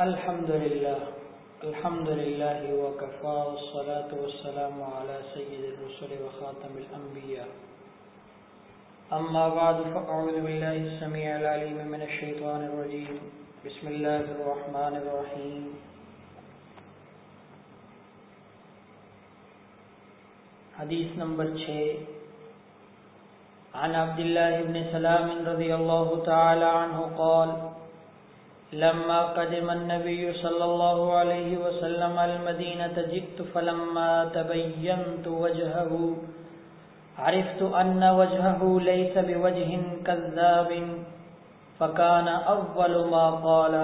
الحمد لله الحمد لله وكفى والصلاة والسلام على سيد الرسل وخاتم الأنبياء أما بعد فأعوذ بالله السميع العليم من الشيطان الرجيم بسم الله الرحمن الرحيم حديث نمبر 6 عن عبد الله بن سلام رضي الله تعالى عنه قال لما قدم النبي صلى الله عليه وسلم المدينة جئت فلما تبينت وجهه، عرفت أن وجهه ليس بوجه كذاب، فكان أول ما قال،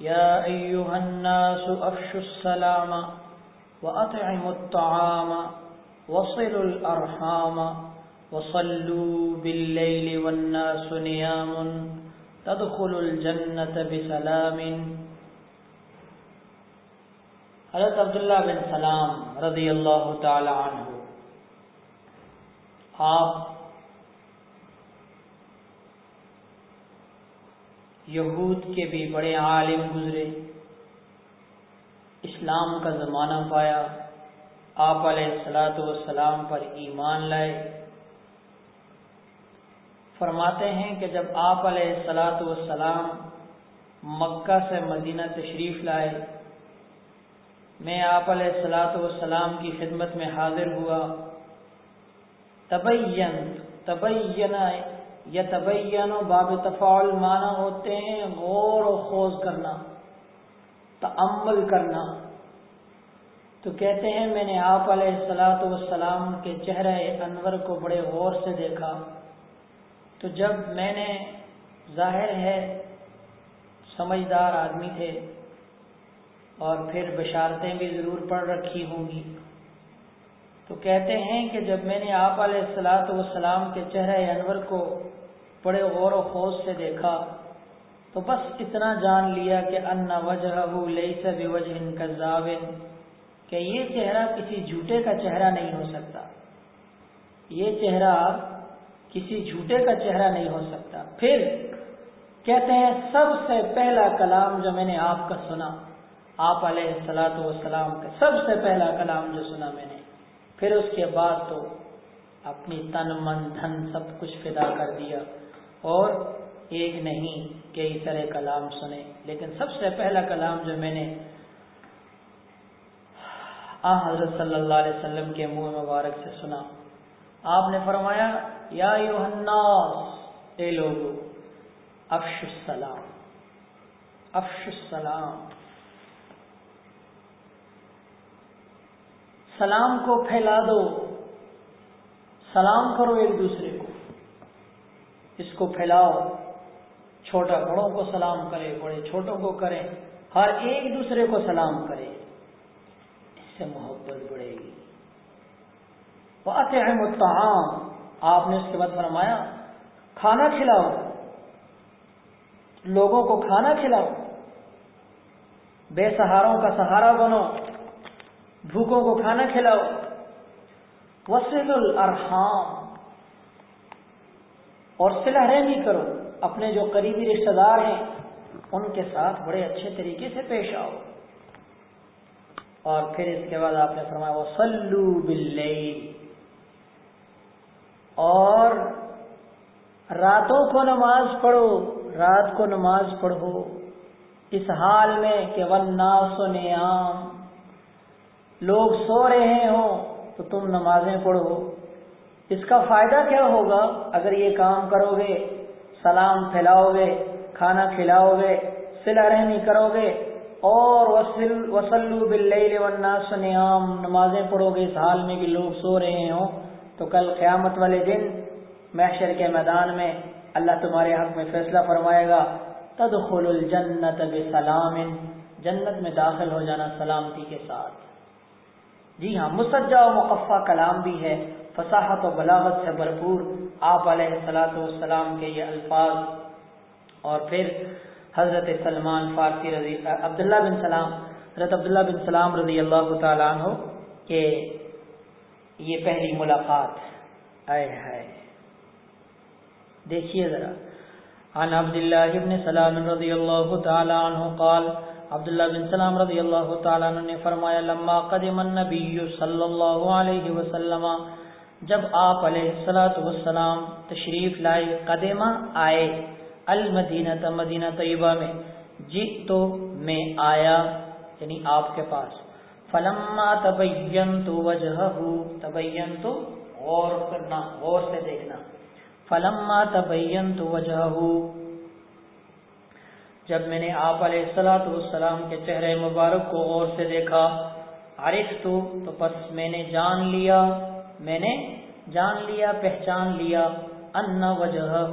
يا أيها الناس أفشوا السلام وأطعموا الطعام وصلوا الأرحام وصلوا بالليل والناس نيام. تدخل الجنة بسلام. حضرت عبداللہ بن سلام رضی اللہ تعالی عنہ، آپ یہود کے بھی بڑے عالم گزرے، اسلام کا زمانہ پایا، آپ علیہ السلاۃ والسلام پر ایمان لائے فرماتے ہیں کہ جب آپ علیہ السلاۃ والسلام مکہ سے مدینہ تشریف لائے، میں آپ علیہ السلاۃ والسلام کی خدمت میں حاضر ہوا۔ تبین تبین یا تبین و باب تفاعل معنی ہوتے ہیں غور و خوض کرنا تعمل کرنا۔ تو کہتے ہیں، میں نے آپ علیہ السلاۃ والسلام کے چہرے انور کو بڑے غور سے دیکھا۔ تو جب میں نے ظاہر ہے سمجھدار آدمی تھے اور پھر بشارتیں بھی ضرور پڑھ رکھی ہوں گی، تو کہتے ہیں کہ جب میں نے آپ علیہ السلاۃ والسلام کے چہرے انور کو بڑے غور و خوض سے دیکھا، تو بس اتنا جان لیا کہ ان وجہ لئی سے وجہ کہ یہ چہرہ کسی جھوٹے کا چہرہ نہیں ہو سکتا۔ یہ چہرہ کسی جھوٹے کا چہرہ نہیں ہو سکتا۔ پھر کہتے ہیں، سب سے پہلا کلام جو میں نے آپ کا سنا، آپ علیہ السلاۃ والسلام کا سب سے پہلا کلام جو سنا میں نے۔ پھر اس کے بعد تو اپنی تن من دھن سب کچھ فدا کر دیا۔ اور ایک نہیں کئی طرح کلام سنے، لیکن سب سے پہلا کلام جو میں نے آ حضرت صلی اللہ علیہ وسلم کے منہ مبارک سے سنا۔ آپ نے فرمایا یا الناس، اے لوگو، افش السلام افش السلام۔ سلام کو پھیلا دو، سلام کرو ایک دوسرے کو۔ اس کو پھیلاؤ، چھوٹا بڑوں کو سلام کرے بڑے چھوٹوں کو کریں، ہر ایک دوسرے کو سلام کرے اس سے محبت بڑھے گی۔ احمد آپ نے اس کے بعد فرمایا، کھانا کھلاؤ۔ لوگوں کو کھانا کھلاؤ۔ بے سہاروں کا سہارا بنو۔ بھوکوں کو کھانا کھلاؤ۔ وسیل الرحام اور سلا رحمی کرو۔ اپنے جو قریبی رشتہ دار ہیں، ان کے ساتھ بڑے اچھے طریقے سے پیش آؤ۔ اور پھر اس کے بعد آپ نے فرمایا وہ سلو بل اور راتوں کو نماز پڑھو، رات کو نماز پڑھو۔ اس حال میں کہ ون سو نیام۔ لوگ سو رہے ہوں تو تم نمازیں پڑھو۔ اس کا فائدہ کیا ہوگا؟ اگر یہ کام کرو گے سلام پھیلاؤ گے کھانا کھلاؤ گے سلا رحمی کرو گے اور وسلو بل نیام۔ نمازیں پڑھو گے، اس حال میں کہ لوگ سو رہے ہوں۔ تو کل قیامت والے دن محشر کے میدان میں اللہ تمہارے حق میں فیصلہ فرمائے گا تدخل الجنت بسلام، جنت میں داخل ہو جانا سلامتی کے ساتھ۔ جی ہاں مسجہ و مقفع کلام بھی ہے، فصاحت و بلاغت سے بھرپور۔ آپ علیہ السلاۃ والسلام کے یہ الفاظ۔ اور پھر حضرت سلمان فارسی رضی عبداللہ بن سلام، حضرت عبداللہ بن سلام رضی اللہ تعالیٰ عنہ کہ یہ پہلی ملاقات آئے ہے دیکھیے ذرا۔ عن عبد الله بن سلام رضي الله تعالى عنه قال، عبداللہ بن سلام رضی اللہ تعالیٰ عنہ نے فرمایا، لما قدم النبی صلی اللہ علیہ وسلم، جب آپ علیہ الصلوۃ والسلام تشریف لائے، قدمہ آئے المدینہ مدینہ طیبہ میں جی تو میں آیا یعنی آپ کے پاس۔ فلما تبین تو وجہ تبین تو غور کرنا، غور سے دیکھنا۔ فلما تبین تو وجہ جب میں نے آپ علیہ السلاۃ والسلام کے چہرے مبارک کو غور سے دیکھا عارف تو تو بس میں نے جان لیا، میں نے جان لیا، پہچان لیا، ان وجہ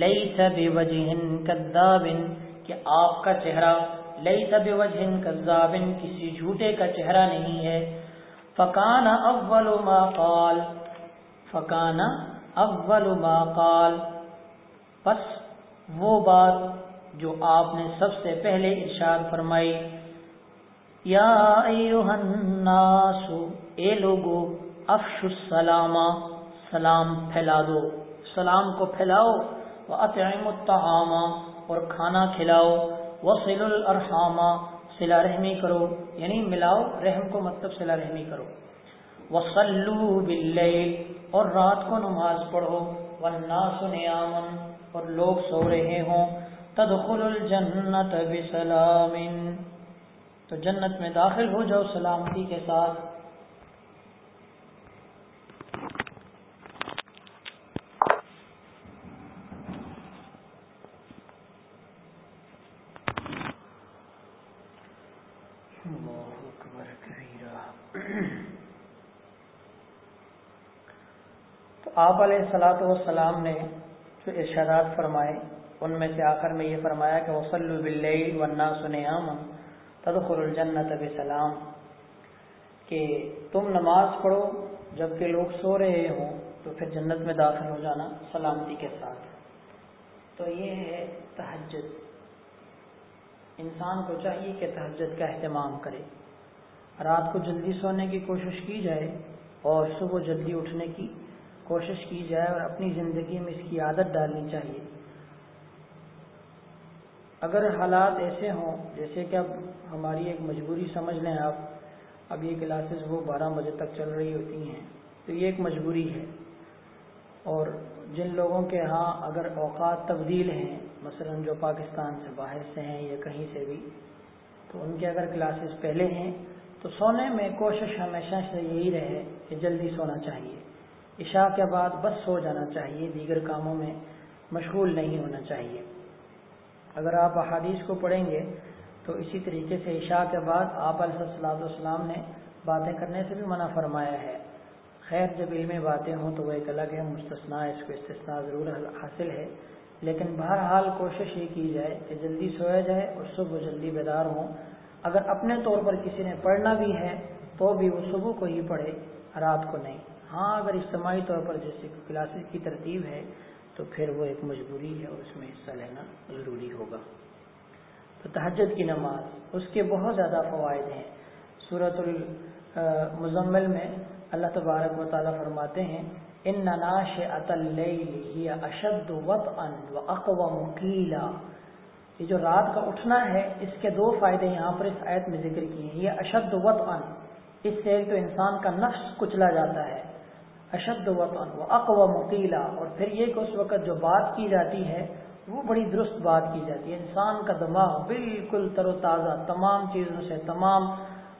لئی سب وجہ کذابن، کہ آپ کا چہرہ لئی سب وجہ کذابن، کسی جھوٹے کا چہرہ نہیں ہے۔ فکان اول ما قال، فکان اول ما قال۔ پس وہ بات جو آپ نے سب سے پہلے ارشاد فرمائی۔ یا ایوہ الناس، اے لوگو افش السلام، سلام پھیلا دو۔ سلام کو پھیلاؤ وَأَطْعِمُ الطَّعَامَ، اور کھانا کھلاؤ۔ وَصِلُ الْأَرْحَامَ صلہ رحمی کرو یعنی ملاؤ، رحم کو مطلب صلہ رحمی کرو۔ وَصَلُّوا بِاللَّيْلِ، اور رات کو نماز پڑھو۔ وَالنَّاسُ نِيَامٌ اور لوگ سو رہے ہوں۔ تدخل الجنت بسلام۔ تو جنت میں داخل ہو جاؤ سلامتی کے ساتھ تو آپ علیہ السلاۃ والسلام نے جو ارشادات فرمائے، ان میں سے آخر میں یہ فرمایا کہ وسلو بل ونا سنیام تدخل الجنت بسلام۔ کہ تم نماز پڑھو، جبکہ لوگ سو رہے ہوں، تو پھر جنت میں داخل ہو جانا سلامتی کے ساتھ۔ تو یہ ہے تہجد۔ انسان کو چاہیے کہ تہجد کا اہتمام کرے۔ رات کو جلدی سونے کی کوشش کی جائے اور صبح جلدی اٹھنے کی کوشش کی جائے اور اپنی زندگی میں اس کی عادت ڈالنی چاہیے۔ اگر حالات ایسے ہوں، جیسے کہ اب ہماری ایک مجبوری سمجھ لیں آپ، اب یہ کلاسز وہ بارہ بجے تک چل رہی ہوتی ہیں، تو یہ ایک مجبوری ہے۔ اور جن لوگوں کے ہاں اگر اوقات تبدیل ہیں، مثلا جو پاکستان سے باہر سے ہیں یا کہیں سے بھی، تو ان کے اگر کلاسز پہلے ہیں، تو سونے میں کوشش ہمیشہ سے یہی رہے کہ جلدی سونا چاہیے۔ عشاء کے بعد بس سو جانا چاہیے، دیگر کاموں میں مشغول نہیں ہونا چاہیے۔ اگر آپ احادیث کو پڑھیں گے تو اسی طریقے سے عشاء کے بعد آپ علیہ السلاۃ والسلام نے باتیں کرنے سے بھی منع فرمایا ہے۔ خیر، جب علم باتیں ہوں تو وہ ایک الگ ہے مستثنا اس کو استثنا ضرور حاصل ہے۔ لیکن بہرحال کوشش یہ کی جائے کہ جلدی سویا جائے اور صبح جلدی بیدار ہوں۔ اگر اپنے طور پر کسی نے پڑھنا بھی ہے تو بھی وہ صبح کو ہی پڑھے، رات کو نہیں۔ ہاں اگر اجتماعی طور پر جیسے کلاسز کی ترتیب ہے، تو پھر وہ ایک مجبوری ہے اور اس میں حصہ لینا ضروری ہوگا۔ تو تہجد کی نماز، اس کے بہت زیادہ فوائد ہیں۔ صورت المزمل میں اللہ تبارک و تعالیٰ فرماتے ہیں ان نناش اشد وط ان و اقوا مکیلا یہ جو رات کا اٹھنا ہے، اس کے دو فائدے یہاں پر اس آیت میں ذکر کیے ہیں۔ یہ اشد وط ان اس سے ایک تو انسان کا نفس کچلا جاتا ہے۔ اشد وطن و اقوا مقیلا اور پھر یہ کہ اس وقت جو بات کی جاتی ہے، وہ بڑی درست بات کی جاتی ہے۔ انسان کا دماغ بالکل تر و تازہ، تمام چیزوں سے، تمام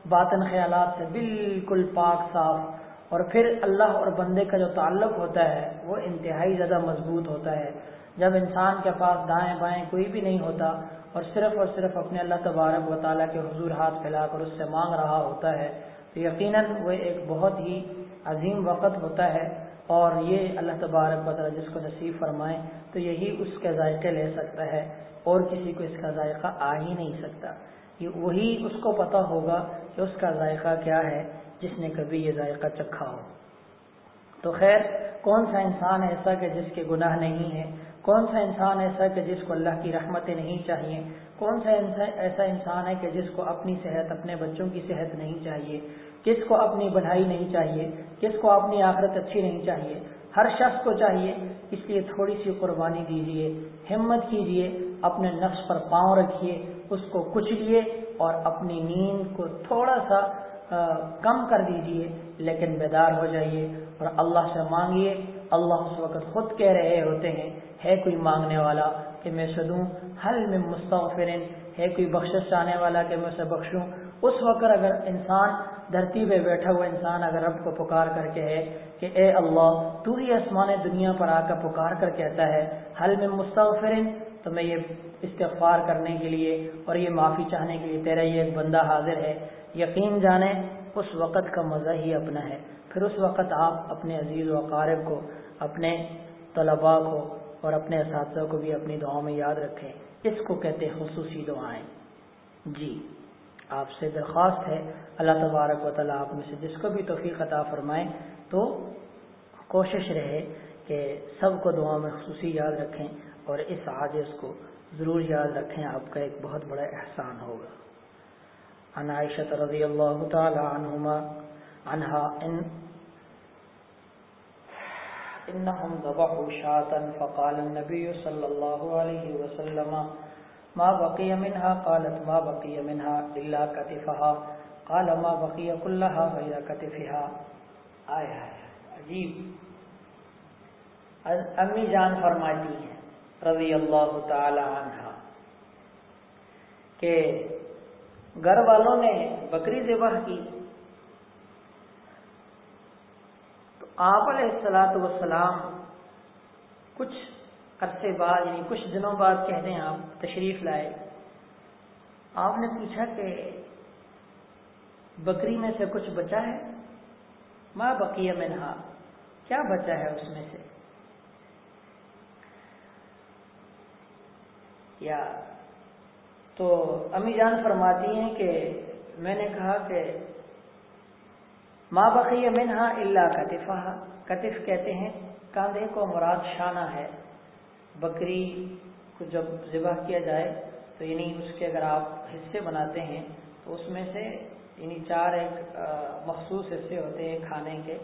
باطن خیالات سے بالکل پاک، صاف۔ اور پھر اللہ اور بندے کا جو تعلق ہوتا ہے، وہ انتہائی زیادہ مضبوط ہوتا ہے۔ جب انسان کے پاس دائیں بائیں کوئی بھی نہیں ہوتا اور صرف اور صرف اپنے اللہ تبارک و تعالیٰ کے حضور ہاتھ پھیلا کر اس سے مانگ رہا ہوتا ہے، تو یقیناً وہ ایک بہت ہی عظیم وقت ہوتا ہے اور یہ اللہ تبارک تعالیٰ جس کو نصیب فرمائے تو یہی اس کے ذائقے لے سکتا ہے اور کسی کو اس کا ذائقہ آ ہی نہیں سکتا۔ یہ وہی اس کو پتا ہوگا کہ اس کا ذائقہ کیا ہے جس نے کبھی یہ ذائقہ چکھا ہو۔ تو خیر، کون سا انسان ایسا کہ جس کے گناہ نہیں ہے کون سا انسان ایسا کہ جس کو اللہ کی رحمتیں نہیں چاہیے؟ کون سا ایسا انسان ہے کہ جس کو اپنی صحت، اپنے بچوں کی صحت نہیں چاہیے؟ کس کو اپنی بڑھائی نہیں چاہیے، کس کو اپنی آخرت اچھی نہیں چاہیے، ہر شخص کو چاہیے، اس لیے تھوڑی سی قربانی دیجیے ہمت کیجیے اپنے نفس پر پاؤں رکھیے اس کو کچلیے اور اپنی نیند کو تھوڑا سا کم کر دیجیے، لیکن بیدار ہو جائیے اور اللہ سے مانگیے اللہ اس وقت خود کہہ رہے ہوتے ہیں، ہے کوئی مانگنے والا کہ میں سدوں حل میں مستغفرن، ہے کوئی بخشش چاہنے والا کہ میں اسے بخشوں؟ اس وقت اگر انسان دھرتی پہ بیٹھا ہوا انسان اگر رب کو پکار کر کے ہے کہ اے اللہ، تو ہی آسمان دنیا پر آ کر پکار کر کہتا ہے حل میں مستغفرن؟ تو میں یہ استغفار کرنے کے لیے اور یہ معافی چاہنے کے لیے تیرا یہ ایک بندہ حاضر ہے۔ یقین جانے، اس وقت کا مزہ ہی اپنا ہے۔ پھر اس وقت آپ اپنے عزیز و اقارب کو، اپنے طلباء کو اور اپنے اساتذہ کو بھی اپنی دعاؤں میں یاد رکھیں۔ اس کو کہتے خصوصی دعائیں۔ جی۔ آپ سے درخواست ہے، اللہ تبارک و تعالیٰ آپ میں سے جس کو بھی توفیق عطا فرمائیں تو کوشش رہے کہ سب کو دعا میں خصوصی یاد رکھیں اور اس عاجز کو ضرور یاد رکھیں، آپ کا ایک بہت بڑا احسان ہوگا۔ عن عائشة رضي الله تعالى عنهما عنها إن إنهم ذبحوا شاة فقال النبي صلى الله عليه وسلم ما بقي منها قالت ما بقي منها إلا كتفها. قال ما بقي كلها غير كتفها. آئے آئے عجیب. امی جان فرماتی ہیں، رضی اللہ تعالی عنہ، کہ گھر والوں نے بکری ذبح کی۔ تو آپ علیہ السلاۃ وسلام کچھ عرصے بعد یعنی کچھ دنوں بعد کہتے ہیں آپ تشریف لائے۔ آپ نے پوچھا کہ بکری میں سے کچھ بچا ہے؟ ماں بقیہ میں نہا کیا بچا ہے اس میں سے؟ یا تو امی جان فرماتی ہیں کہ میں نے کہا کہ ماں بقی منہا اللہ کتفا کتف کہتے ہیں کاندھے کو مراد شانہ ہے۔ بکری کو جب ذبح کیا جائے، تو یعنی اس کے اگر آپ حصے بناتے ہیں، تو اس میں سے یعنی چار ایک مخصوص حصے ہوتے ہیں کھانے کے۔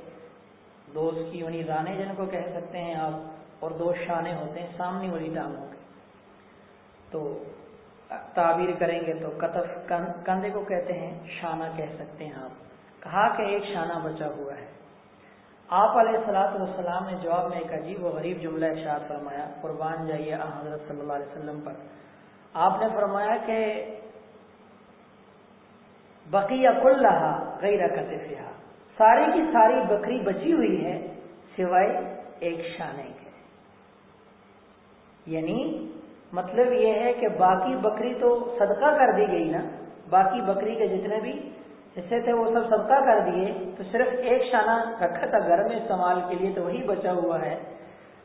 دو اس کی یعنی رانے جن کو کہہ سکتے ہیں آپ، اور دو شانے ہوتے ہیں سامنے والی ٹانگوں کے۔ تو تعبیر کریں گے تو کتف کندھے کو کہتے ہیں، شانہ کہہ سکتے ہیں آپ۔ کہا کہ ایک شانہ بچا ہوا ہے۔ آپ علیہ السلاۃ والسلام نے جواب میں ایک عجیب و غریب جملہ ارشاد فرمایا، قربان جائیے حضرت صلی اللہ علیہ وسلم پر۔ آپ نے فرمایا کہ بقیہ کل رہا غیر ساری کی ساری بکری بچی ہوئی ہے سوائے ایک شانے کے۔ یعنی مطلب یہ ہے کہ باقی بکری تو صدقہ کر دی گئی نا، باقی بکری کے جتنے بھی حصے تھے وہ سب صدقہ کر دیے، تو صرف ایک شانہ رکھا تھا گھر میں استعمال کے لیے تو وہی بچا ہوا ہے۔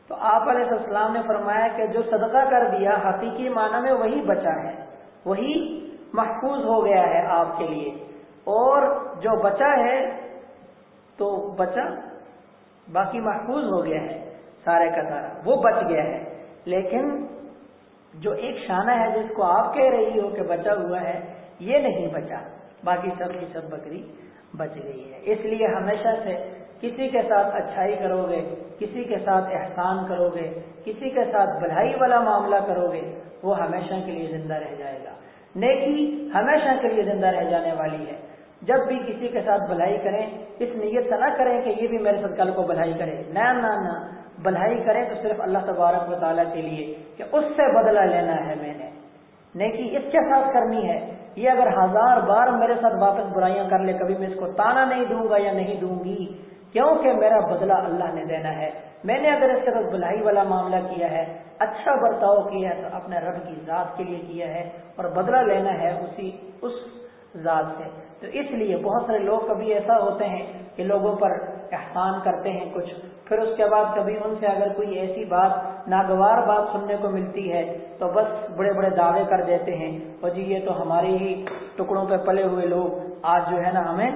تو آپ علیہ السلام نے فرمایا کہ جو صدقہ کر دیا، حقیقی معنی میں وہی بچا ہے، وہی محفوظ ہو گیا ہے آپ کے لیے۔ اور جو بچا ہے، تو بچا باقی محفوظ ہو گیا ہے، سارے کا سارا۔ وہ بچ گیا ہے۔ لیکن جو ایک شانہ ہے جس کو آپ کہہ رہی ہو کہ بچا ہوا ہے، یہ نہیں بچا۔ باقی سب کی سب بکری بچ گئی ہے۔ اس لیے ہمیشہ سے کسی کے ساتھ اچھائی کرو گے، کسی کے ساتھ احسان کرو گے، کسی کے ساتھ بھلائی والا معاملہ کرو گے، وہ ہمیشہ کے لیے زندہ رہ جائے گا۔ نیکی ہمیشہ کے لیے زندہ رہ جانے والی ہے۔ جب بھی کسی کے ساتھ بھلائی کریں، اس نیت سے نہ کریں کہ یہ بھی میرے ساتھ کل کو بھلائی کرے۔ نہ نہ بھلائی کریں تو صرف اللہ تبارک و تعالیٰ کے لیے کہ اس سے بدلہ لینا ہے میں نے۔ نیکی اس کے ساتھ کرنی ہے یہ اگر ہزار بار میرے ساتھ واپس برائیاں کر لے، کبھی میں اس کو تانا نہیں دوں گا یا نہیں دوں گی؟ کیونکہ میرا بدلہ اللہ نے دینا ہے۔ میں نے اگر اس کے ساتھ بلائی والا معاملہ کیا ہے اچھا برتاؤ کیا ہے، تو اپنے رب کی ذات کے لیے کیا ہے اور بدلہ لینا ہے اسی، اس ذات سے۔ تو اس لیے بہت سارے لوگ کبھی ایسا ہوتے ہیں کہ لوگوں پر احسان کرتے ہیں، کچھ پھر اس کے بعد کبھی ان سے اگر کوئی ایسی بات، ناگوار بات سننے کو ملتی ہے، تو بس بڑے بڑے دعوے کر دیتے ہیں۔ اور جی یہ تو ہمارے ہی ٹکڑوں پہ پلے ہوئے لوگ آج جو ہے نا ہمیں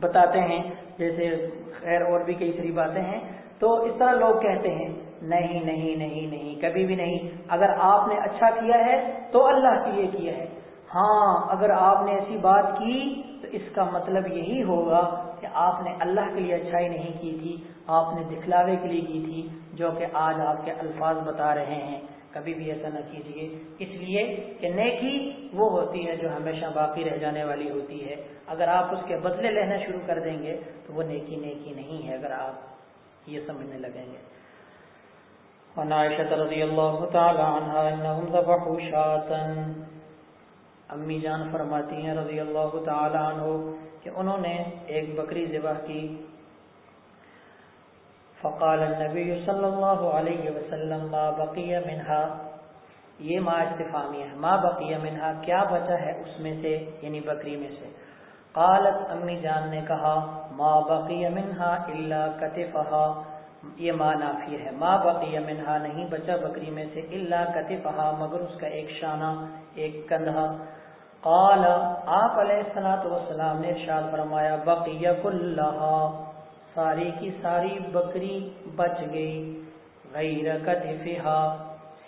بتاتے ہیں۔ جیسے خیر اور بھی کئی ساری باتیں ہیں۔ تو اس طرح لوگ کہتے ہیں، نہیں نہیں نہیں نہیں، کبھی بھی نہیں۔ اگر آپ نے اچھا کیا ہے، تو اللہ کے لیے کیا ہے۔ ہاں اگر آپ نے ایسی بات کی، تو اس کا مطلب یہی ہوگا کہ آپ نے اللہ کے لیے اچھائی نہیں کی تھی، آپ نے دکھلاوے کے لیے کی تھی، جو کہ آج آپ کے الفاظ بتا رہے ہیں۔ کبھی بھی ایسا نہ کیجیے اس لیے کہ نیکی وہ ہوتی ہے جو ہمیشہ باقی رہ جانے والی ہوتی ہے۔ اگر آپ اس کے بدلے لینا شروع کر دیں گے تو وہ نیکی نیکی نہیں ہے، اگر آپ یہ سمجھنے لگیں گے۔ رضی اللہ تعالی عنہ انہم ذبحوا شاتا امی جان فرماتی ہیں رضی اللہ تعالی عنہ کہ انہوں نے ایک بکری ذبح کی۔ فقال النبی صلی اللہ علیہ وسلم، ما بقی منہا؟ یہ ما استفامی ہے۔ ما بقی منہا؟ کیا بچا ہے اس میں سے؟ یعنی بکری میں سے۔ قالت، امی جان نے کہا، ما بقی منہا الا کتفہا. یہ ما نافی ہے۔ ما بقی منہا؟ نہیں بچا بکری میں سے الا کتفہا، مگر اس کا ایک شانہ، ایک کندھا۔ قال، آپ علیہ السلام والسلام نے ارشاد فرمایا بقی کلہا ساری کی ساری بکری بچ گئی، غیر کتفہا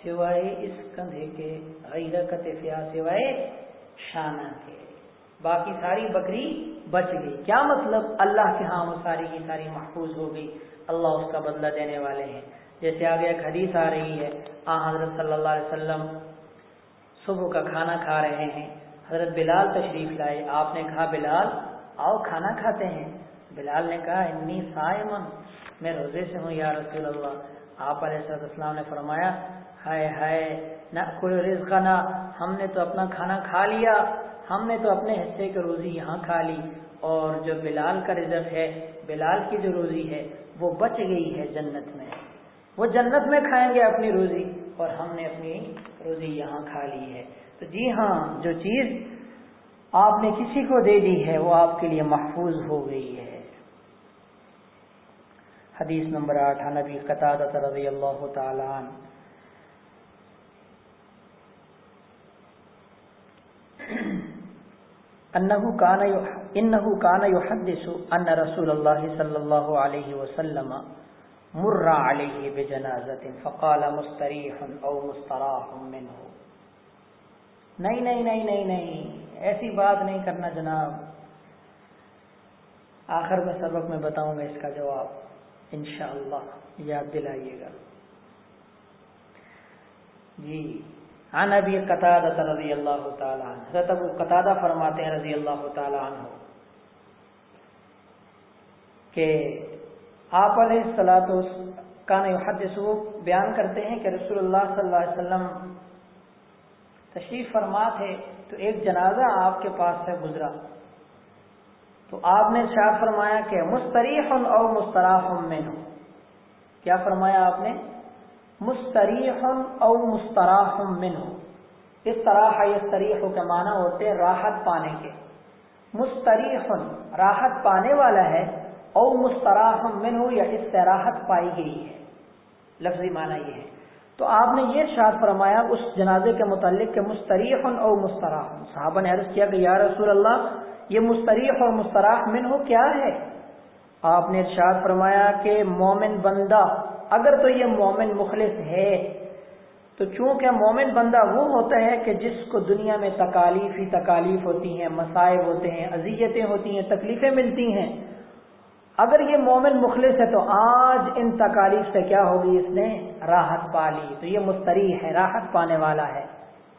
سوائے اس کندھے کے، غیر کتفہا سوائے شانہ کے۔ باقی ساری بکری بچ گئی۔ کیا مطلب؟ اللہ کے ہاں وہ ساری کی ساری محفوظ ہو گئی۔ اللہ اس کا بدلہ دینے والے ہیں۔ جیسے آگے ایک حدیث آ رہی ہے آ حضرت صلی اللہ علیہ وسلم صبح کا کھانا کھا رہے ہیں۔ حضرت بلال تشریف لائے۔ آپ نے کہا، بلال، آؤ کھانا کھاتے ہیں. بلال نے کہا، انی سائمن میں روزے سے ہوں یا رسول اللہ۔ آپ علیہ السلام نے فرمایا، ہائے ہائے نہ کوئی رزق نہ ہم نے تو اپنا کھانا کھا لیا۔ ہم نے تو اپنے حصے کی روزی یہاں کھا لی۔ اور جو بلال کا رزق ہے، بلال کی جو روزی ہے، وہ بچ گئی ہے جنت میں۔ وہ جنت میں کھائیں گے اپنی روزی، اور ہم نے اپنی روزی یہاں کھا لی ہے۔ تو جی ہاں جو چیز آپ نے کسی کو دے دی ہے، وہ آپ کے لیے محفوظ ہو گئی ہے۔ حدیث نمبر آٹھ نبی قطع رضی اللہ تعالی عنہ۔ انه كان انه كان يحدث ان رسول الله صلى الله عليه وسلم مر عليه بجنازه فقال مستريح او مستراح منه نہیں نہیں نہیں نہیں نہیں. ایسی بات نہیں کرنا جناب. آخر میں سبق میں بتاؤں گا اس کا جواب. انشاءاللہ. یاد دلائیے گا. جی. عن ابی قطادہ رضی اللہ تعالی عنہ. حضرت ابو قطادہ فرماتے ہیں رضی اللہ تعالی عنہ کہ آپ علیہ السلاۃ کا حدث بیان کرتے ہیں کہ رسول اللہ صلی اللہ علیہ وسلم تشریف فرما تھے تو ایک جنازہ آپ کے پاس سے گزرا۔ تو آپ نے شاہ فرمایا کہ مستریح او مستراح من کیا فرمایا آپ نے؟ مستریح او مستراح من اس طرح استریح کے معنی ہوتے راحت پانے کے۔ مستریح راحت پانے والا ہے او مستراح من یا اس سے راحت پائی گئی ہے۔ لفظی معنی یہ ہے۔ تو آپ نے یہ شاد فرمایا، اس جنازے کے متعلق کہ مستریح او مستراح۔ صحابہ نے عرض کیا کہ یا رسول اللہ، یہ مستریح اور مستراح من ہو کیا ہے؟ آپ نے ارشاد فرمایا کہ مومن بندہ، اگر تو یہ مومن مخلص ہے، تو چونکہ مومن بندہ وہ ہوتا ہے کہ جس کو دنیا میں تکالیف ہی تکالیف ہوتی ہیں، مسائب ہوتے ہیں، اذیتیں ہوتی ہیں، تکلیفیں ملتی ہیں اگر یہ مومن مخلص ہے تو آج ان تکالیف سے کیا ہوگی؟ اس نے راحت پا لی۔ تو یہ مستری ہے، راحت پانے والا ہے۔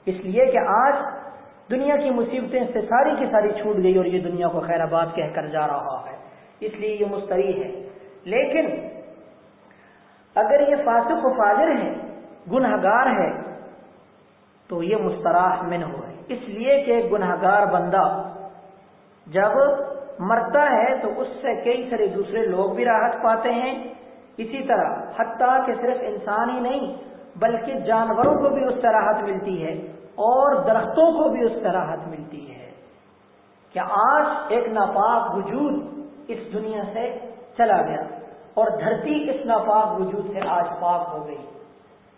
اس لیے کہ آج دنیا کی مصیبتیں سے ساری کی ساری چھوٹ گئی اور یہ دنیا کو خیر آباد کہہ کر جا رہا ہے۔ اس لیے یہ مستری ہے۔ لیکن اگر یہ فاسق و فاجر ہے گنہ گار ہے تو یہ مستراح من ہو ہے۔ اس لیے کہ گنہ گار بندہ جب مرتا ہے تو اس سے کئی سارے دوسرے لوگ بھی راحت پاتے ہیں۔ اسی طرح حتیٰ کہ صرف انسان ہی نہیں، بلکہ جانوروں کو بھی اس سے راحت ملتی ہے اور درختوں کو بھی اس سے راحت ملتی ہے۔ کہ آج ایک ناپاک وجود اس دنیا سے چلا گیا اور دھرتی اس ناپاک وجود سے آج پاک ہو گئی؟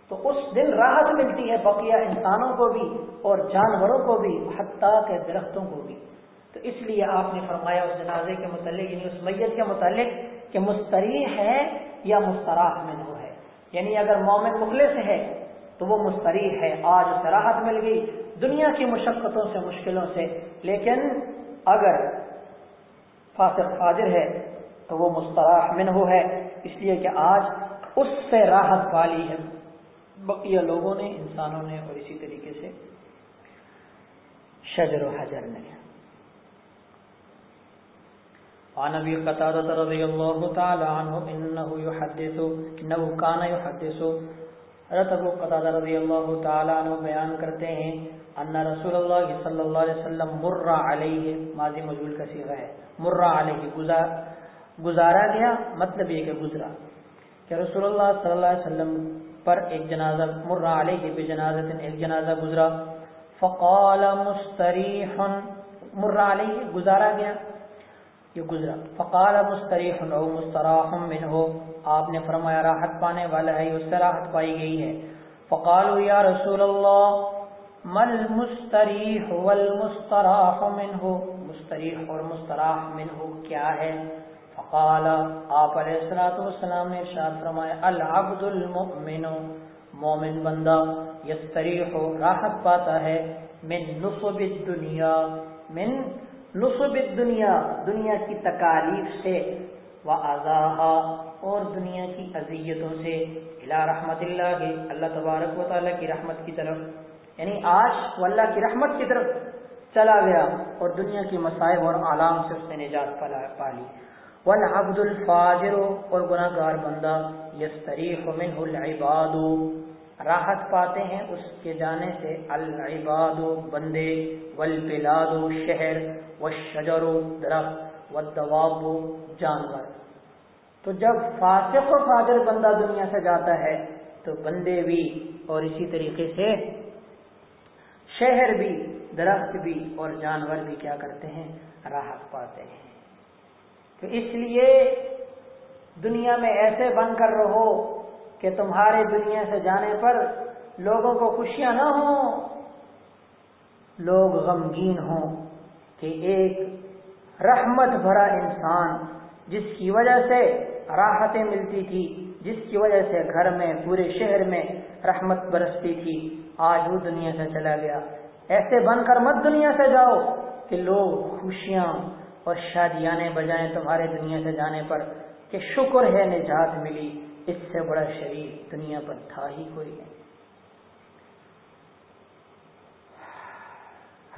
تو اس دن راحت ملتی ہے بقیہ انسانوں کو بھی اور جانوروں کو بھی، حتیٰ کے درختوں کو بھی۔ اس لیے آپ نے فرمایا اس جنازے کے متعلق یعنی اس میت کے متعلق کہ مستری ہے یا مستراح میں نو ہے۔ یعنی اگر مومن مخلص ہے تو وہ مستری ہے۔ آج اسے راحت مل گئی، دنیا کی مشقتوں سے، مشکلوں سے۔ لیکن اگر فاسق فاجر ہے تو وہ مستراح منہ ہے۔ اس لیے کہ آج اس سے راحت پالی ہے۔ بقیہ لوگوں نے، انسانوں نے اور اسی طریقے سے شجر و حجر نے وعن ابي قتادة رضي الله تعالى عنه انه يحدث انه كان يحدث حضرت ابو قتادہ رضی اللہ تعالی عنہ بیان کرتے ہیں، ان رسول اللہ صلی اللہ علیہ وسلم مر علیہ ماضی مجبول کا صیغہ ہے، مر علیہ گزارا گیا مطلب یہ کہ گزرا۔ کہ رسول اللہ صلی اللہ علیہ وسلم پر ایک جنازہ، مر علیہ بجنازہ ایک جنازہ گزرا۔ فقال مستریح، مر علیہ، گزارا گیا۔ یہ گزرا۔ فقال مستریح او مستراح من ہو آپ نے فرمایا، راحت پانے والا ہے، اس سے راحت پائی گئی ہے۔ فقالوا، یا رسول اللہ، من المستریح والمستراح من ہو مستریح اور مستراح من ہو کیا ہے؟ فقال، آپ علیہ السلام والسلام نے ارشاد فرمایا، العبد المؤمن۔ مومن بندہ یستریح، راحت پاتا ہے، من نصب الدنیا، من نصب دنیا دنیا کی تکالیف سے و اور دنیا کی اذیتوں سے الہ رحمت اللہ اللہ تبارک و تعالیٰ کی رحمت کی طرف۔ یعنی آج وہ اللہ کی رحمت کی طرف چلا گیا اور دنیا کی مسائب اور عالام سے اس نے نجات پالی والعبد الفاجر، اور گناہ گار بندہ یستریح منہ العباد۔ راحت پاتے ہیں اس کے جانے سے۔ العباد بندے، والبلاد شہر، والشجر درخت، والدواب جانور۔ تو جب فاسق و فاجر بندہ دنیا سے جاتا ہے، تو بندے بھی اور اسی طریقے سے شہر بھی، درخت بھی اور جانور بھی کیا کرتے ہیں؟ راحت پاتے ہیں۔ تو اس لیے دنیا میں ایسے بن کر رہو کہ تمہارے دنیا سے جانے پر لوگوں کو خوشیاں نہ ہوں۔ لوگ غمگین ہوں کہ ایک رحمت بھرا انسان جس کی وجہ سے راحتیں ملتی تھی، جس کی وجہ سے گھر میں، پورے شہر میں رحمت برستی تھی، آج وہ دنیا سے چلا گیا۔ ایسے بن کر مت دنیا سے جاؤ کہ لوگ خوشیاں اور شادیاں بجائیں تمہارے دنیا سے جانے پر کہ شکر ہے نجات ملی۔ اس سے بڑا شریف دنیا پر تھا ہی کوئی نہیں۔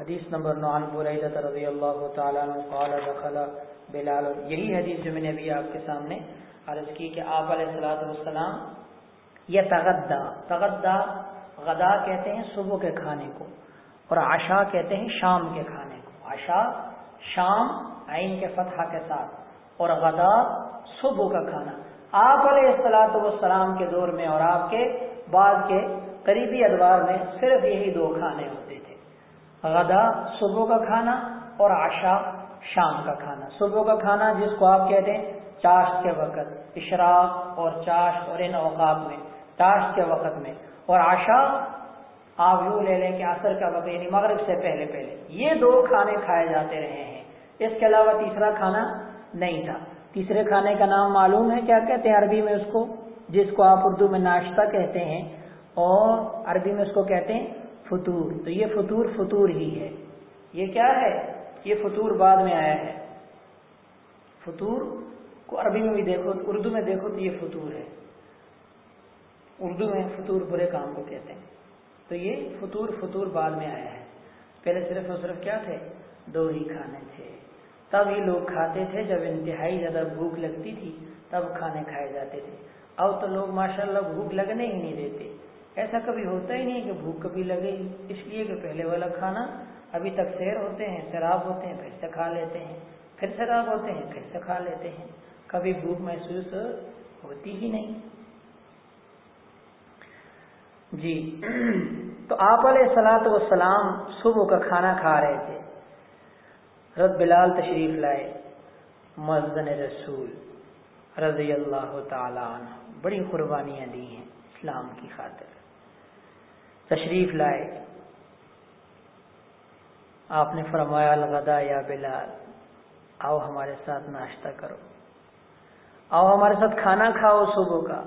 حدیث نمبر نو بریدت رضی اللہ تعالیٰ قال دخل بلال۔ یہی حدیث جو میں نے ابھی آپ کے سامنے عرض کی کہ آپ علیہ السلاۃ والسلام یہ تغدا تغدا غدا کہتے ہیں صبح کے کھانے کو اور عشاء کہتے ہیں شام کے کھانے کو۔ عشاء شام عین کے فتح کے ساتھ اور غدا صبح کا کھانا۔ آپ علیہ السلاۃ والسلام کے دور میں اور آپ کے بعد کے قریبی ادوار میں صرف یہی دو کھانے ہوتے تھے۔ غدا، صبح کا کھانا اور عشاء، شام کا کھانا۔ صبح کا کھانا جس کو آپ کہتے ہیں چاش کے وقت، اشراق اور چاش اور ان اوقات میں چاش کے وقت میں۔ اور عشاء، آپ یوں لے لیں کہ عصر کا وقت یعنی مغرب سے پہلے پہلے۔ یہ دو کھانے کھائے جاتے رہے ہیں۔ اس کے علاوہ تیسرا کھانا نہیں تھا۔ تیسرے کھانے کا نام معلوم ہے، کیا کہتے ہیں عربی میں اس کو؟ جس کو آپ اردو میں ناشتہ کہتے ہیں۔ اور عربی میں اس کو کہتے ہیں فطور۔ تو یہ فطور فطور ہی ہے۔ یہ کیا ہے؟ یہ فطور بعد میں آیا ہے۔ فطور کو عربی میں بھی دیکھو، اردو میں دیکھو تو یہ فطور ہے۔ اردو میں فطور برے کام کو کہتے ہیں۔ تو یہ فطور فطور بعد میں آیا ہے۔ پہلے صرف اور صرف کیا تھے؟ دو ہی کھانے تھے۔ تب ہی لوگ کھاتے تھے، جب انتہائی زیادہ بھوک لگتی تھی، تب کھانے کھائے جاتے تھے۔ اب تو لوگ ماشاءاللہ بھوک لگنے ہی نہیں دیتے۔ ایسا کبھی ہوتا ہی نہیں کہ بھوک کبھی لگے گی اس لیے کہ پہلے والا کھانا ابھی تک سیر ہوتے ہیں، شراب ہوتے ہیں، پھر سے کھا لیتے ہیں۔ پھر شراب ہوتے ہیں، پھر سے کھا لیتے ہیں۔ کبھی بھوک محسوس ہوتی ہی نہیں۔ جی۔ تو آپ علیہ سلاۃ وسلام صبح کا کھانا کھا رہے تھے۔ رب بلال تشریف لائے مزن رسول رضی اللہ تعالی عنہ، بڑی قربانیاں دی ہیں اسلام کی خاطر۔ تشریف لائے۔ آپ نے فرمایا الغدا یا بلال، آؤ ہمارے ساتھ ناشتہ کرو۔ آؤ ہمارے ساتھ کھانا کھاؤ صبح کا۔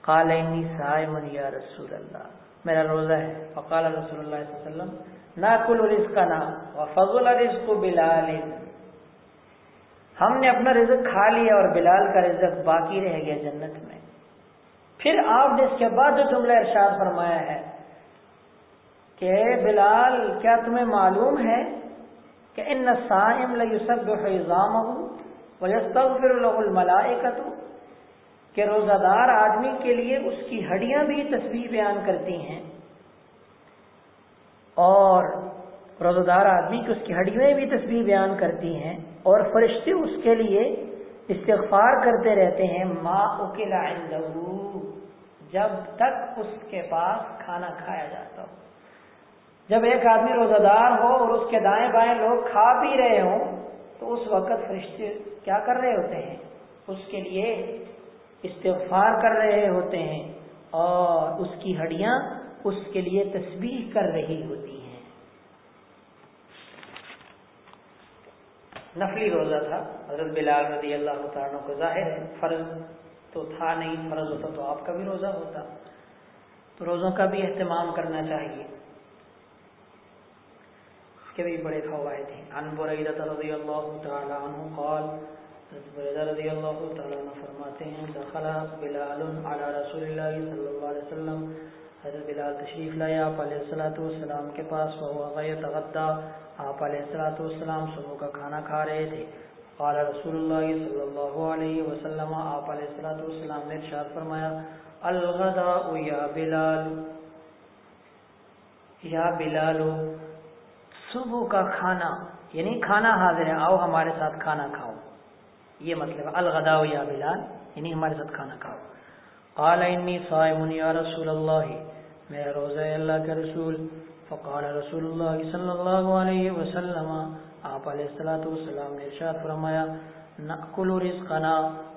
کالینی سائمن یا رسول اللہ۔ میرا روزہ ہے۔ فقال رسول اللہ صلی اللہ علیہ وسلم نہ کل رزق کا نام فضل رزق بلال. ہم نے اپنا رزق کھا لیا اور بلال کا رزق باقی رہ گیا جنت میں. پھر آپ نے اس کے بعد جو جملہ ارشاد فرمایا ہے کہ بلال، کیا تمہیں معلوم ہے کہ ان سائم لام ویستغفر له الملائکۃ؟ کہ روزہ دار آدمی کے لیے اس کی ہڈیاں بھی تصویر بیان کرتی ہیں اور روزہ دار آدمی کی اس کی ہڈیاں بھی تصویر بیان کرتی ہیں اور فرشتے اس کے لیے استغفار کرتے رہتے ہیں، ما اکلا جب تک اس کے پاس کھانا کھایا جاتا ہو۔ جب ایک آدمی روزہ دار ہو اور اس کے دائیں بائیں لوگ کھا پی رہے ہوں، تو اس وقت فرشتے کیا کر رہے ہوتے ہیں؟ اس کے لیے استغفار کر رہے ہوتے ہیں اور اس کی ہڈیاں اس کے لیے تسبیح کر رہی ہوتی ہیں۔ نفلی روزہ تھا۔ حضرت بلال رضی اللہ تعالیٰ کو ظاہر ہے، فرض تو تھا نہیں، فرض ہوتا تو آپ کا بھی روزہ ہوتا۔ تو روزوں کا بھی اہتمام کرنا چاہیے۔ اس کے بھی بڑے فوائد ہیں۔ ان بریدہ رضی اللہ تعالی عنہ قال بریدہ رضی اللہ تعالی عنہ فرماتے ہیں، دخل بلال علی رسول اللہ صلی اللہ علیہ وسلم حضرت بلال تشریف لائے، آپ علیہ الصلوۃ والسلام کے پاس وہ غیر تغدا آپ علیہ الصلوۃ والسلام صبح کا کھانا کھا رہے تھے۔ قال رسول اللہ صلی اللہ علیہ وسلم، آپ علیہ الصلوۃ والسلام نے ارشاد فرمایا، الغداء یا بلال یا بلال، صبح کا کھانا یعنی کھانا حاضر ہے، آؤ ہمارے ساتھ کھانا کھاؤ۔ یہ مطلب الغدا یا بلال یعنی ہمارے ساتھ کھانا کھاؤ۔ قال انی صائم یا رسول اللہ میرا روزہ اللہ کے رسول، فقال رسول اللہ صلی اللہ علیہ وسلم، آپ علیہ السلاۃ والسلام نے ارشاد فرمایا نقل رزقنا،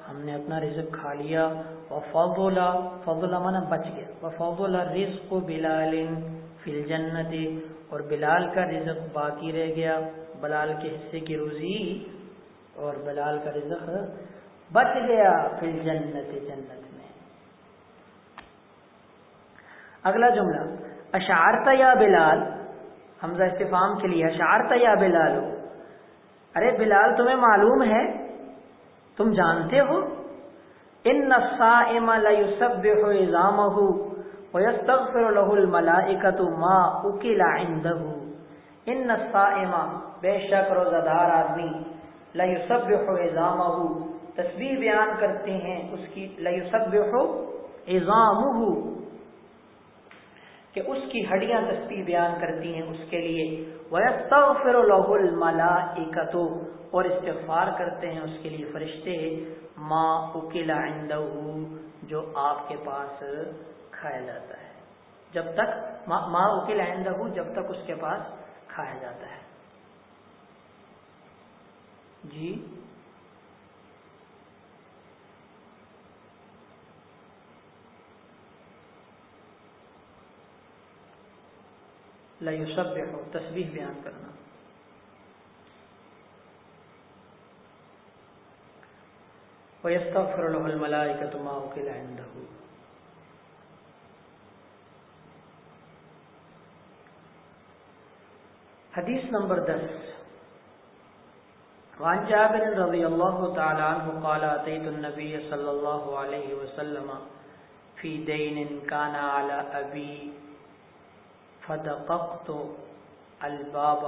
ہم نے اپنا رزق کھا لیا، وفضل، فضل من بچ گیا، وفضل رزق بلال فی الجنت، اور بلال کا رزق باقی رہ گیا، بلال کے حصے کی روزی، اور بلال کا رزق بچ گیا پھر جنت جنت میں اگلا جملہ اشعارتا یا بلال؟ حمزہ استفام کے لیے اشعارتا یا بلال؟ ارے بلال، تمہیں معلوم ہے؟ تم جانتے ہو؟ ان الصائم لا يسبح عظامه ويستغفر له الملائکۃ ما اکل عنده. ان الصائم بے شک روزہ دار آدمی لا يسبح عظامه تسبیح بیان کرتے ہیں، اس کی لا يسبح عظامه کہ اس کی ہڈیاں تسبیح بیان کرتی ہیں اس کے لیے۔ ويستغفر له الملائکۃ اور استغفار کرتے ہیں اس کے لیے فرشتے۔ ما اکل عنده۔ جو آپ کے پاس کھایا جاتا ہے۔ جب تک ماں اکیل آئندہ جب تک اس کے پاس کھایا جاتا ہے۔ جی؟ لو سب ہو تصویر بیان کرنا۔ ویستغفر له الملائکة ما اکل عنده۔ حدیث نمبر دس۔ وعن جابر رضی اللہ تعالی عنہ قال اتیت النبی صلی اللہ علیہ وسلم فی دین کان علی ابی فدققت الباب.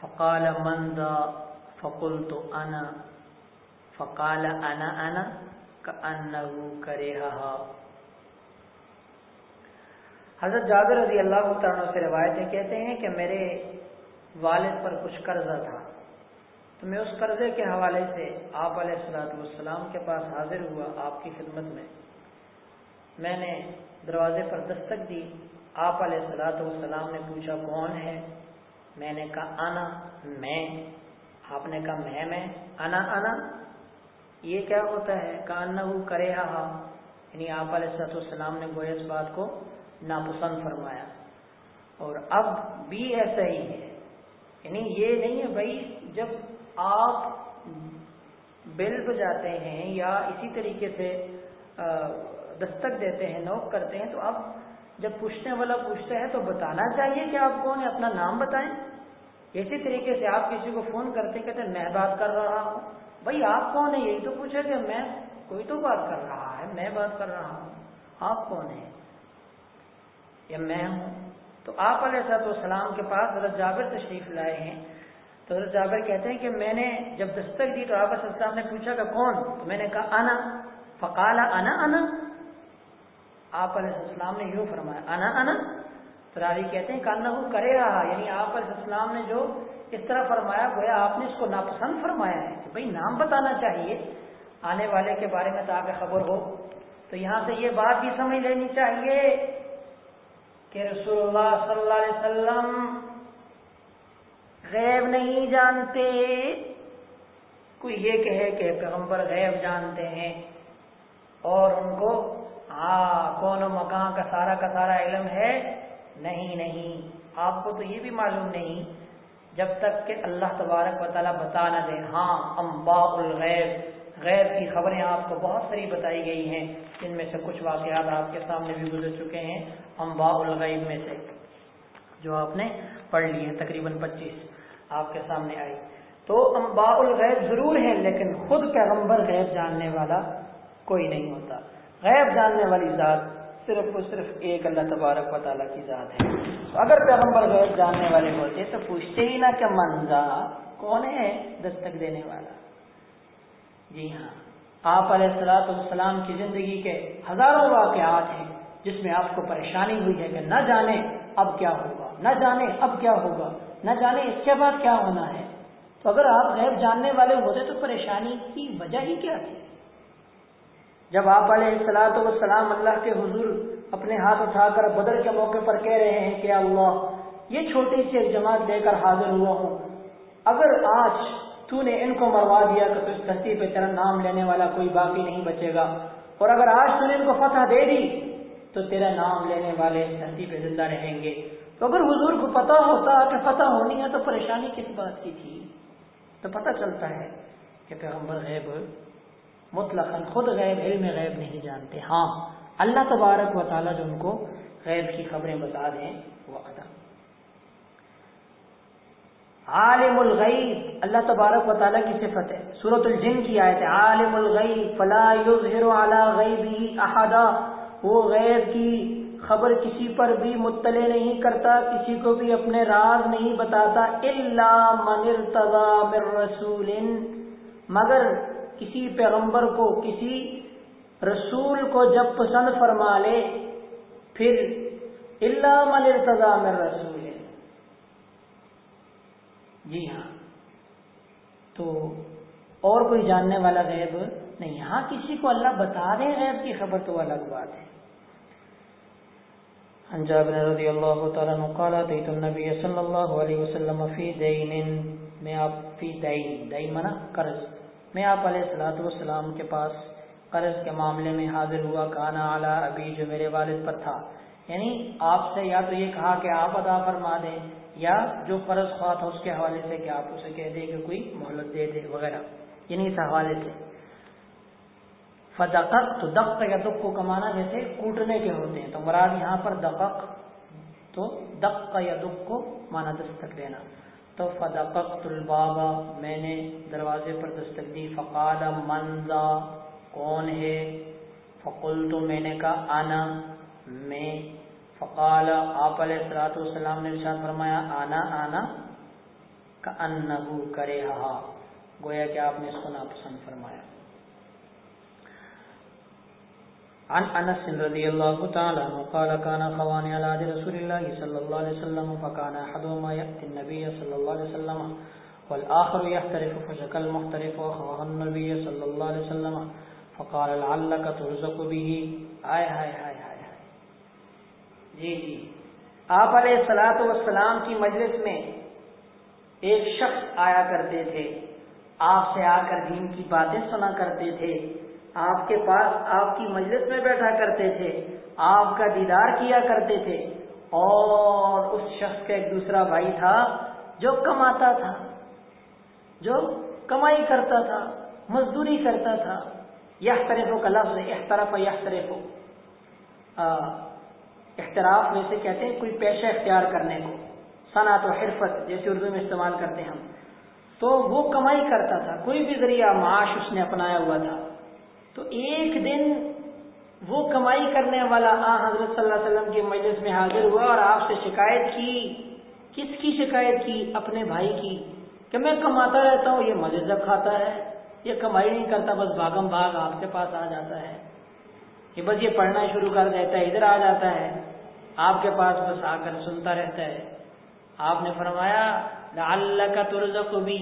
فقال من ذا فقلت انا. فقال انا انا کانه کرہها حضرت جابر رضی اللہ تعالیٰ سے روایتیں کہتے ہیں کہ میرے والد پر کچھ قرضہ تھا۔ تو میں اس قرضے کے حوالے سے آپ علیہ السلاۃ والسلام کے پاس حاضر ہوا آپ کی خدمت میں۔ میں نے دروازے پر دستک دی۔ آپ علیہ السلاۃ والسلام نے پوچھا، کون ہے؟ میں نے کہا، انا، میں. آپ نے کہا، میں میں. انا انا. یہ کیا ہوتا ہے؟ کہنا وہ کرے یعنی آپ علیہ السلاۃ والسلام نے گویا اس بات کو ناپسند فرمایا۔ اور اب بھی ایسا ہی ہے۔ یعنی یہ نہیں ہے بھائی، جب آپ بل بجاتے ہیں یا اسی طریقے سے دستک دیتے ہیں، نوک کرتے ہیں، تو اب جب پوچھنے والا پوچھتا ہے تو بتانا چاہیے کہ آپ کون ہیں، اپنا نام بتائیں۔ اسی طریقے سے آپ کسی کو فون کرتے کہتے ہیں، میں بات کر رہا ہوں۔ بھائی، آپ کون ہیں؟ یہی تو پوچھا کہ میں کوئی تو بات کر رہا ہے، میں بات کر رہا ہوں۔ آپ کون ہیں؟ یا میں ہوں؟ تو آپ علیہ صاحب السلام کے پاس حضرت جابر تشریف لائے ہیں۔ تو حضرت جابر کہتے ہیں کہ میں نے جب دستک دی تو آپ السلام نے پوچھا کہ کون؟ تو میں نے کہا، انا۔ فقالا، انا انا۔ آپ علیہ السلام نے یوں فرمایا، انا انا؟ تو راوی کہتے ہیں کانا وہ کرے رہا یعنی آپ علیہ السلام نے جو اس طرح فرمایا، گویا آپ نے اس کو ناپسند فرمایا ہے کہ بھائی نام بتانا چاہیے، آنے والے کے بارے میں تاکہ خبر ہو۔ تو یہاں سے یہ بات بھی سمجھ لینی چاہیے کہ رسول اللہ صلی اللہ علیہ وسلم غیب نہیں جانتے۔ کوئی یہ کہے کہ پیغمبر غیب جانتے ہیں اور ان کو ہاں کون و مکان کا سارا کا سارا علم ہے؟ نہیں نہیں۔ آپ کو تو یہ بھی معلوم نہیں، جب تک کہ اللہ تبارک و تعالیٰ بتا نہ دے۔ ہاں امبا الغیب۔ غیر کی خبریں آپ کو بہت ساری بتائی گئی ہیں۔ جن میں سے کچھ واقعات آپ کے سامنے بھی گزر چکے ہیں امبا الغیب میں سے۔ جو آپ نے پڑھ لی ہیں تقریباً پچیس آپ کے سامنے آئی۔ تو امبا الغیب ضرور ہے لیکن خود پیغمبر غیب جاننے والا کوئی نہیں ہوتا۔ غیب جاننے والی ذات صرف صرف ایک اللہ تبارک و تعالیٰ کی ذات ہے۔ اگر پیغمبر غیب جاننے والے ہوتے تو پوچھتے ہی نہ کہ منزا کون ہے دستک دینے والا؟ جی ہاں آپ علیہ السلاۃ السلام کی زندگی کے ہزاروں واقعات ہیں جس میں آپ کو پریشانی ہوئی ہے کہ نہ جانے اب کیا ہوگا، نہ جانے اب کیا ہوگا، نہ جانے اس کے بعد کیا ہونا ہے۔ تو اگر آپ غیر جاننے والے ہوتے تو پریشانی کی وجہ ہی کیا تھی؟ جب آپ علیہ السلاۃ والسلام اللہ کے حضور اپنے ہاتھ اٹھا کر بدر کے موقع پر کہہ رہے ہیں کہ اللہ، یہ چھوٹی سی ایک جماعت لے کر حاضر ہوا ہوں۔ اگر آج تو نے ان کو مروا دیا تو اس دھرتی پہ تیرا نام لینے والا کوئی باقی نہیں بچے گا۔ اور اگر آج تو نے ان کو فتح دے دی تو تیرا نام لینے والے اس دھرتی پہ زندہ رہیں گے۔ تو اگر حضور کو پتا ہوتا کہ فتح ہونی ہے تو پریشانی کس بات کی تھی؟ تو پتہ چلتا ہے کہ پیغمبر غیب مطلق خود غیب، علم غیب نہیں جانتے۔ ہاں اللہ تبارک و تعالیٰ جو ان کو غیب کی خبریں بتا دیں، وہ عالم الغیب، اللہ تبارک و تعالیٰ کی صفت ہے۔ صورت الجن کی آیت ہے، عالم الغیب، فلا یظہر علی غیبی احدا۔ وہ غیب کی خبر کسی پر بھی مطلع نہیں کرتا، کسی کو بھی اپنے راز نہیں بتاتا، الا من ارتضى من رسول۔ مگر کسی پیغمبر کو، کسی رسول کو جب پسند فرما لے، پھر اللہ من ارتضى من رسول۔ جی ہاں۔ تو اور کوئی جاننے والا غیب نہیں۔ ہاں کسی کو اللہ بتا دے، غیب کی خبر تو الگ بات ہے۔ انجاب رضی اللہ تعالیٰ عنہ قال اتیت النبی صلی اللہ علیہ وسلم فی دین میں آپ فی دین دین منا قرض۔ میں آپ علیہ الصلوۃ والسلام کے پاس قرض کے معاملے میں حاضر ہوا، کانا اعلی ابھی جو میرے والد پر تھا۔ یعنی آپ سے یا تو یہ کہا کہ آپ ادا فرما دیں، یا جو قرض خواہ تھا اس کے حوالے سے کہ آپ اسے کہہ دیں کہ کوئی مہلت دے دے وغیرہ۔ یعنی اس حوالے سے۔ فدقق تو دق یا دق کو کمانا جیسے کوٹنے کے ہوتے ہیں۔ تو مراد یہاں پر دقق، تو دق یا دق کو مانا دستک دینا۔ تو فدقت البابا میں نے دروازے پر دستک دی، فقال منزا، کون ہے؟ فقل تو میں نے کہا آنا میں۔ فقال، آپ علیہ السلاۃ والسلام نے ارشاد فرمایا آنا آنا کا انبو کرے ہا۔ گویا کہ آپ نے اس کو ناپسند فرمایا۔ عن انس رضی اللہ تعالی عنہ قال كان خوان على عهد رسول الله صلى الله عليه وسلم فكان احدهما ياتي النبي صلى الله عليه وسلم والاخر يحترف فشكى المحترف واخوه النبي صلى الله عليه وسلم فقال لعلك ترزق به۔ آئے ہائے ہائے جی جی۔ آپ علیہ السلاۃ والسلام کی مجلس میں ایک شخص آیا کرتے تھے، آپ سے آ کر دین کی باتیں سنا کرتے تھے۔ آپ کے پاس آپ کی مجلس میں بیٹھا کرتے تھے، آپ کا دیدار کیا کرتے تھے۔ اور اس شخص کا ایک دوسرا بھائی تھا جو کماتا تھا، جو کمائی کرتا تھا، مزدوری کرتا تھا۔ یہ طرف کا لفظ احترف یہ طرف اختراف ویسے کہتے ہیں کوئی پیشہ اختیار کرنے کو، صنعت و حرفت جیسے اردو میں استعمال کرتے ہیں ہم۔ تو وہ کمائی کرتا تھا، کوئی بھی ذریعہ معاش اس نے اپنایا ہوا تھا۔ تو ایک دن وہ کمائی کرنے والا آ حضرت صلی اللہ علیہ وسلم کے مجلس میں حاضر ہوا اور آپ سے شکایت کی۔ کس کی شکایت کی؟ اپنے بھائی کی۔ کہ میں کماتا رہتا ہوں، یہ مزے جب کھاتا ہے، یہ کمائی نہیں کرتا، بس بھاگم بھاگ آپ کے پاس آ جاتا ہے۔ کہ بس یہ پڑھنا شروع کر دیتا ہے، ادھر آ جاتا ہے۔ آپ کے پاس بس آ کر سنتا رہتا ہے۔ آپ نے فرمایا اللہ کا ترزق بھی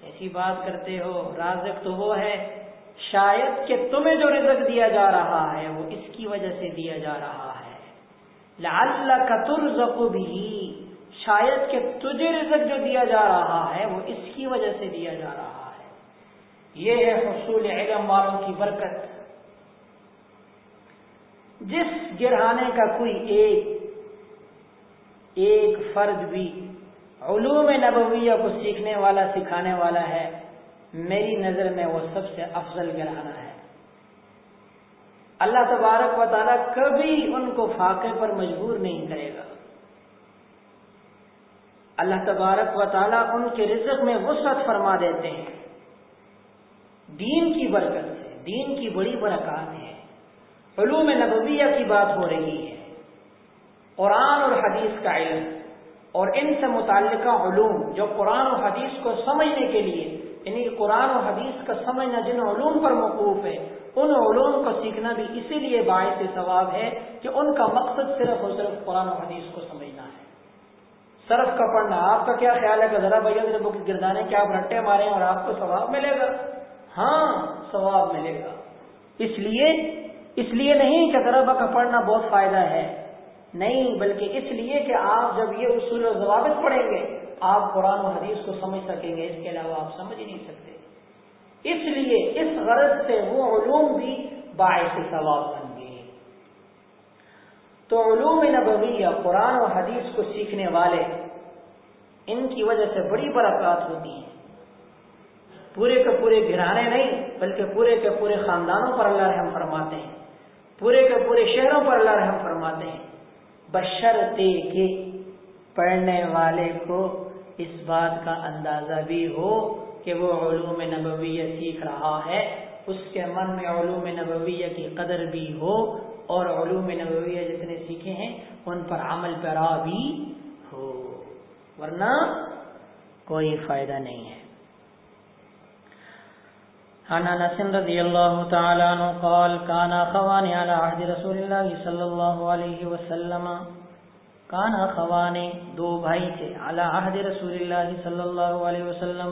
کیسی بات کرتے ہو، رازق تو وہ ہے۔ شاید کہ تمہیں جو رزق دیا جا رہا ہے وہ اس کی وجہ سے دیا جا رہا ہے۔ اللہ کا ترزق بھی شاید کہ تجھے رزق جو دیا جا رہا ہے وہ اس کی وجہ سے دیا جا رہا ہے۔ یہ ہے حصول علم والوں کی برکت۔ جس گرہانے کا کوئی ایک ایک فرد بھی علوم نبویہ کو سیکھنے والا، سکھانے والا ہے میری نظر میں وہ سب سے افضل گرہانہ ہے۔ اللہ تبارک و تعالیٰ کبھی ان کو فاقے پر مجبور نہیں کرے گا۔ اللہ تبارک و تعالیٰ ان کے رزق میں وسعت فرما دیتے ہیں۔ دین کی برکت سے، دین کی بڑی برکات ہے۔ علوم نبویہ کی بات ہو رہی ہے۔ قرآن اور حدیث کا علم اور ان سے متعلقہ علوم جو قرآن و حدیث کو سمجھنے کے لیے یعنی قرآن و حدیث کا سمجھنا جن علوم پر موقوف ہے، ان علوم کو سیکھنا بھی اسی لیے باعث ثواب ہے کہ ان کا مقصد صرف اور صرف قرآن و حدیث کو سمجھنا ہے۔ صرف کا پڑھنا، آپ کا کیا خیال ہے کہ ذرا بھیا میرے بک گردانے کے آپ رٹے مارے اور آپ کو ثواب ملے گا؟ ہاں ثواب ملے گا۔ اس لیے اس لیے نہیں کہ ذرا کا پڑھنا بہت فائدہ ہے۔ نہیں، بلکہ اس لیے کہ آپ جب یہ اصول و ضوابط پڑھیں گے آپ قرآن و حدیث کو سمجھ سکیں گے، اس کے علاوہ آپ سمجھ ہی نہیں سکتے۔ اس لیے اس غرض سے وہ علوم بھی باعث ثواب بن گئے۔ تو علوم نبویہ، قرآن و حدیث کو سیکھنے والے، ان کی وجہ سے بڑی برکات ہوتی ہیں۔ پورے کے پورے گھرانے نہیں، بلکہ پورے کے پورے خاندانوں پر اللہ رحم فرماتے ہیں۔ پورے کے پورے شہروں پر اللہ رحم فرماتے ہیں۔ بشرتے کہ پڑھنے والے کو اس بات کا اندازہ بھی ہو کہ وہ علوم نبویہ سیکھ رہا ہے۔ اس کے من میں علوم نبویہ کی قدر بھی ہو اور علوم نبویہ جتنے سیکھے ہیں، ان پر عمل پیرا بھی ہو۔ ورنہ کوئی فائدہ نہیں ہے۔ عن انس رضی اللہ تعالی عنہ قال كان خوان على عهد رسول الله صلی اللہ علیہ وسلم کان خوان دو بھائی تھے۔ على عهد رسول اللہ صلی اللہ علیہ وسلم،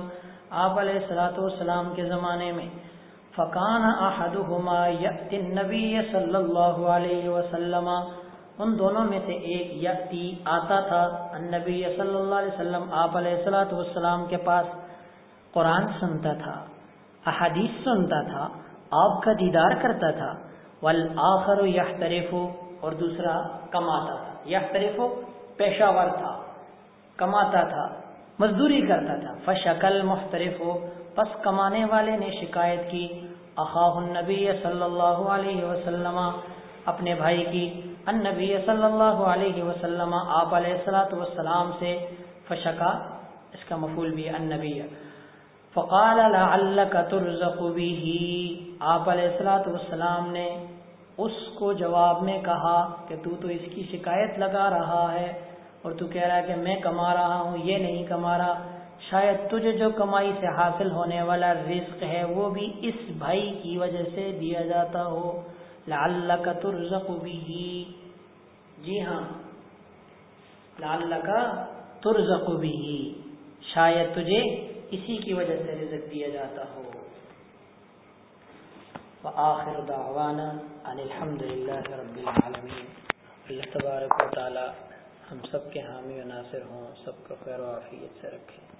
آپ علیہ الصلوۃ والسلام کے زمانے میں۔ فکان احدهما یاتی النبی صلی اللہ علیہ وسلم۔ ان دونوں میں سے ایک یاتی آتا تھا۔ النبی صلی اللہ علیہ وسلم آپ علیہ الصلوۃ والسلام کے پاس قرآن سنتا تھا، احادیث سنتا تھا، آپ کا دیدار کرتا تھا۔ والآخر یحترف اور دوسرا کماتا تھا۔ یحترف پیشہ ور تھا، کماتا تھا، مزدوری کرتا تھا۔ فشکل مختلف ہو پس کمانے والے نے شکایت کی۔ اخاہ النبی صلی اللہ علیہ وسلم، اپنے بھائی کی۔ النبی صلی اللہ علیہ وسلم، آپ علیہ السلاۃ والسلام سے فشکا۔ اس کا مفول بھی النبی۔ فقال لعلك ترزق به آپ علیہ السلاۃ والسلام نے اس کو جواب میں کہا کہ تو تو اس کی شکایت لگا رہا ہے اور تو کہہ رہا ہے کہ میں کما رہا ہوں، یہ نہیں کما رہا۔ شاید تجھے جو کمائی سے حاصل ہونے والا رزق ہے، وہ بھی اس بھائی کی وجہ سے دیا جاتا ہو۔ لعلك ترزق به۔ جی ہاں لعلك ترزق به۔ شاید تجھے اسی کی وجہ سے رزق دیا جاتا ہو۔ وآخر دعوانا ان الحمدللہ رب العالمین۔ اللہ تبارک و تعالی ہم سب کے حامی و ناصر ہوں، سب کو خیر و عافیت سے رکھیں۔